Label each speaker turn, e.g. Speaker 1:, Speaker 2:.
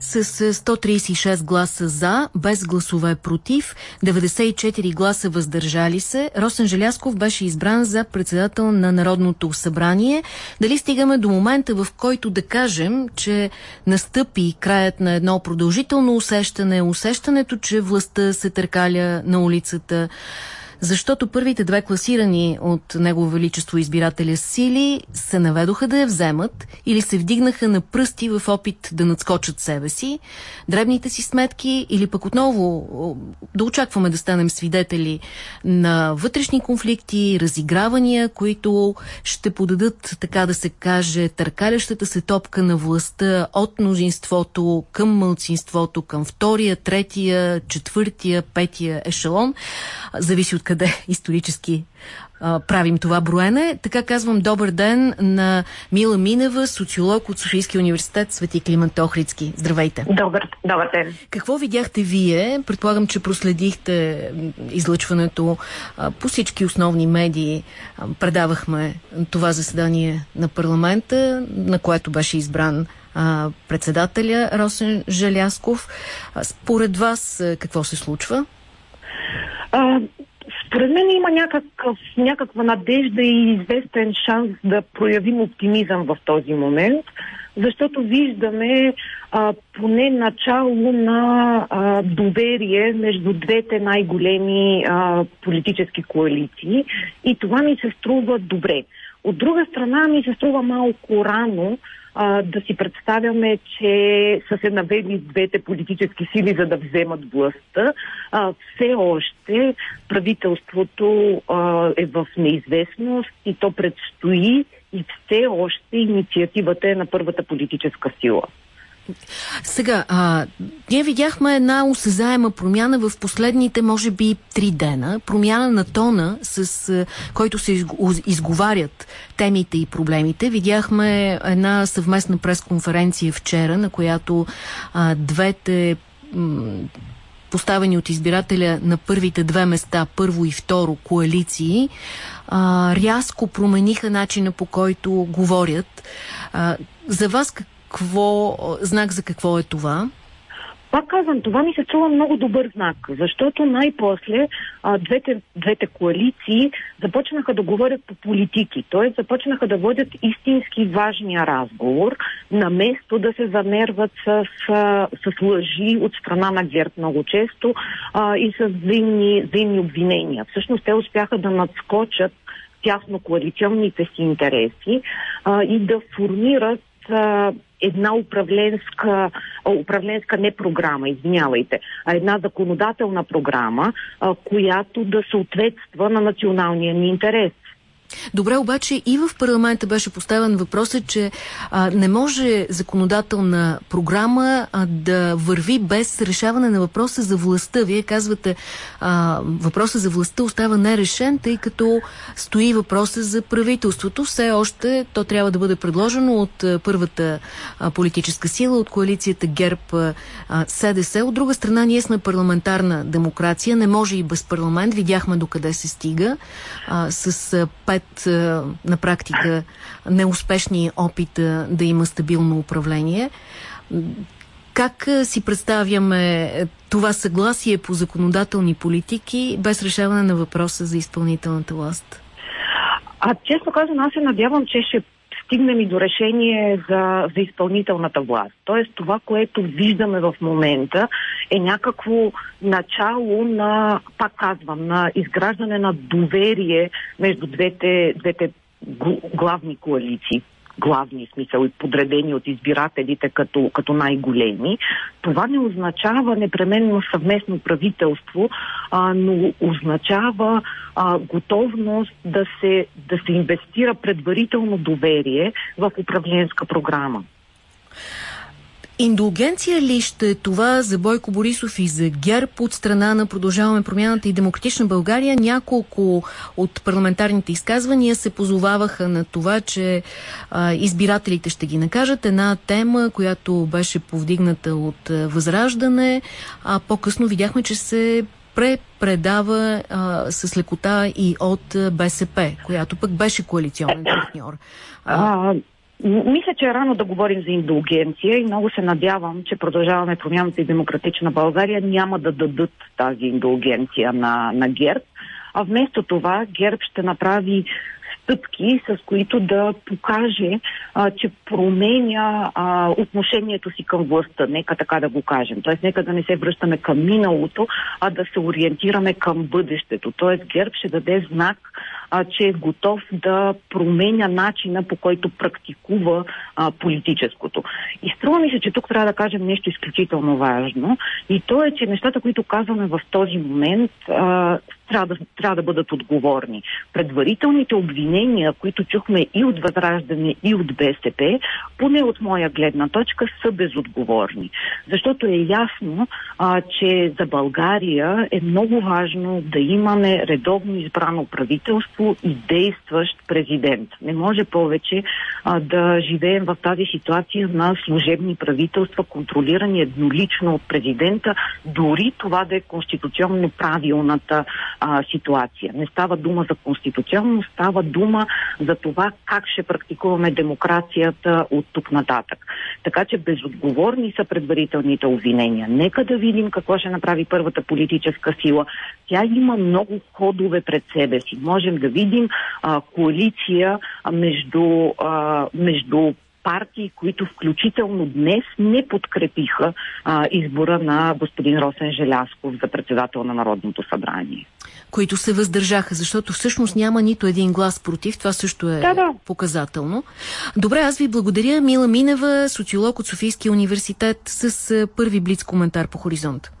Speaker 1: С 136 гласа за, без гласове против, 94 гласа въздържали се, Росен Желясков беше избран за председател на Народното събрание. Дали стигаме до момента, в който да кажем, че настъпи краят на едно продължително усещане, усещането, че властта се търкаля на улицата, защото първите две класирани от Негово Величество избирателя сили се наведоха да я вземат или се вдигнаха на пръсти в опит да надскочат себе си, дребните си сметки или пък отново да очакваме да станем свидетели на вътрешни конфликти, разигравания, които ще подадат, така да се каже, търкалящата се топка на властта от мнозинството към мълцинството, към втория, третия, четвъртия, петия ешелон. Зависи от къде исторически а, правим това броене. Така казвам добър ден на Мила Минева, социолог от Софийския университет Свети Климент Охридски. Здравейте.
Speaker 2: Добър, добър ден.
Speaker 1: Какво видяхте вие? Предполагам, че проследихте излъчването а, по всички основни медии. А, предавахме това заседание на парламента, на което беше избран а, председателя Росен Желясков. А, според вас какво се случва?
Speaker 2: Според мен има някакъв, някаква надежда и известен шанс да проявим оптимизъм в този момент, защото виждаме а, поне начало на а, доверие между двете най-големи а, политически коалиции и това ми се струва добре. От друга страна ми се струва малко рано а, да си представяме, че са се навели двете политически сили, за да вземат властта. А, все още правителството а, е в неизвестност и то предстои и все още инициативата е на първата политическа сила.
Speaker 1: Сега, а, ние видяхме една осезаема промяна в последните, може би, три дена. Промяна на тона, с а, който се изговарят темите и проблемите. Видяхме една съвместна пресконференция вчера, на която а, двете поставени от избирателя на първите две места, първо и второ коалиции, а, рязко промениха начина по който говорят. А, за вас какво, знак за какво е това?
Speaker 2: Пак казвам, това ми се чува много добър знак, защото най-после двете, двете коалиции започнаха да говорят по политики, т.е. започнаха да водят истински важния разговор, на место да се замерват с, с, с лъжи от страна на ГЕРБ много често а, и с взаимни, взаимни обвинения. Всъщност те успяха да надскочат тясно коалиционните си интереси а, и да формират а, една управленска, управленска не програма, извинявайте, а една законодателна програма, а, която да съответства на националния ни интерес.
Speaker 1: Добре, обаче и в парламента беше поставен въпросът, че а, не може законодателна програма а, да върви без решаване на въпроса за властта. Вие казвате, а, въпроса за властта остава нерешен, тъй като стои въпроса за правителството. Все още то трябва да бъде предложено от а, първата а, политическа сила, от коалицията ГЕРБ а, СДС. От друга страна, ние сме парламентарна демокрация. Не може и без парламент. Видяхме докъде се стига а, с а, пет на практика неуспешни опита да има стабилно управление. Как си представяме това съгласие по законодателни политики без решаване на въпроса за изпълнителната власт?
Speaker 2: А честно казвам, аз се надявам, че ще стигнем и до решение за, за изпълнителната власт. Тоест това, което виждаме в момента е някакво начало на, пак казвам, на изграждане на доверие между двете, двете главни коалиции главни смисъл и подредени от избирателите като, като най-големи. Това не означава непременно съвместно правителство, а, но означава а, готовност да се, да се инвестира предварително доверие в управленска програма.
Speaker 1: Индулгенция ли ще е това за Бойко Борисов и за ГЕРБ от страна на Продължаваме промяната и Демократична България? Няколко от парламентарните изказвания се позоваваха на това, че а, избирателите ще ги накажат. Една тема, която беше повдигната от Възраждане, а по-късно видяхме, че се препредава а, с лекота и от БСП, която пък беше коалиционен партньор.
Speaker 2: А, Мисля, че е рано да говорим за индулгенция и много се надявам, че продължаваме промяната и демократична България няма да дадат тази индулгенция на, на ГЕРБ, а вместо това ГЕРБ ще направи стъпки, с които да покаже, а, че променя а, отношението си към властта. Нека така да го кажем. Тоест, нека да не се връщаме към миналото, а да се ориентираме към бъдещето. Тоест, ГЕРБ ще даде знак, а, че е готов да променя начина по който практикува а, политическото. И струва ми се, че тук трябва да кажем нещо изключително важно. И то е, че нещата, които казваме в този момент, а, трябва да, трябва да бъдат отговорни. Предварителните обвинения, които чухме и от Възраждане, и от БСП, поне от моя гледна точка, са безотговорни. Защото е ясно, а, че за България е много важно да имаме редовно избрано правителство и действащ президент. Не може повече а, да живеем в тази ситуация на служебни правителства, контролирани еднолично от президента, дори това да е конституционно правилната а, ситуация. Не става дума за конституционно, става дума за това как ще практикуваме демокрацията от тук нататък. Така че безотговорни са предварителните обвинения. Нека да видим какво ще направи първата политическа сила. Тя има много ходове пред себе си. Можем да видим а, коалиция между, а, между партии, които включително днес не подкрепиха а, избора на господин Росен Желясков за председател на Народното събрание.
Speaker 1: Които се въздържаха, защото всъщност няма нито един глас против. Това също е да, да. показателно. Добре, аз ви благодаря. Мила Минева, социолог от Софийския университет с първи блиц коментар по хоризонт.